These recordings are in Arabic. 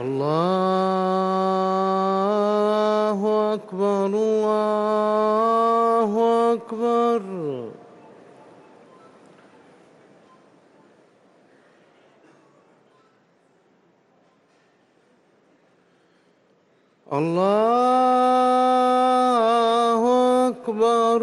الله أكبر الله أكبر. الله أكبر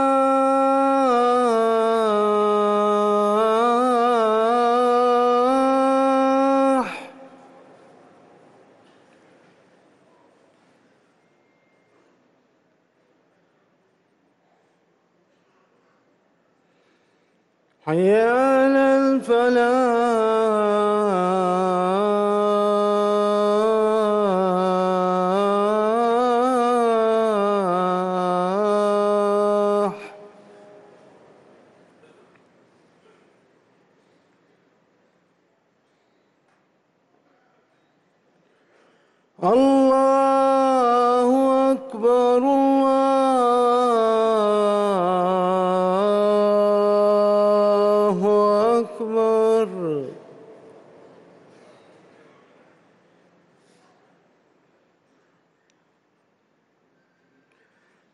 حي على الفلاح الله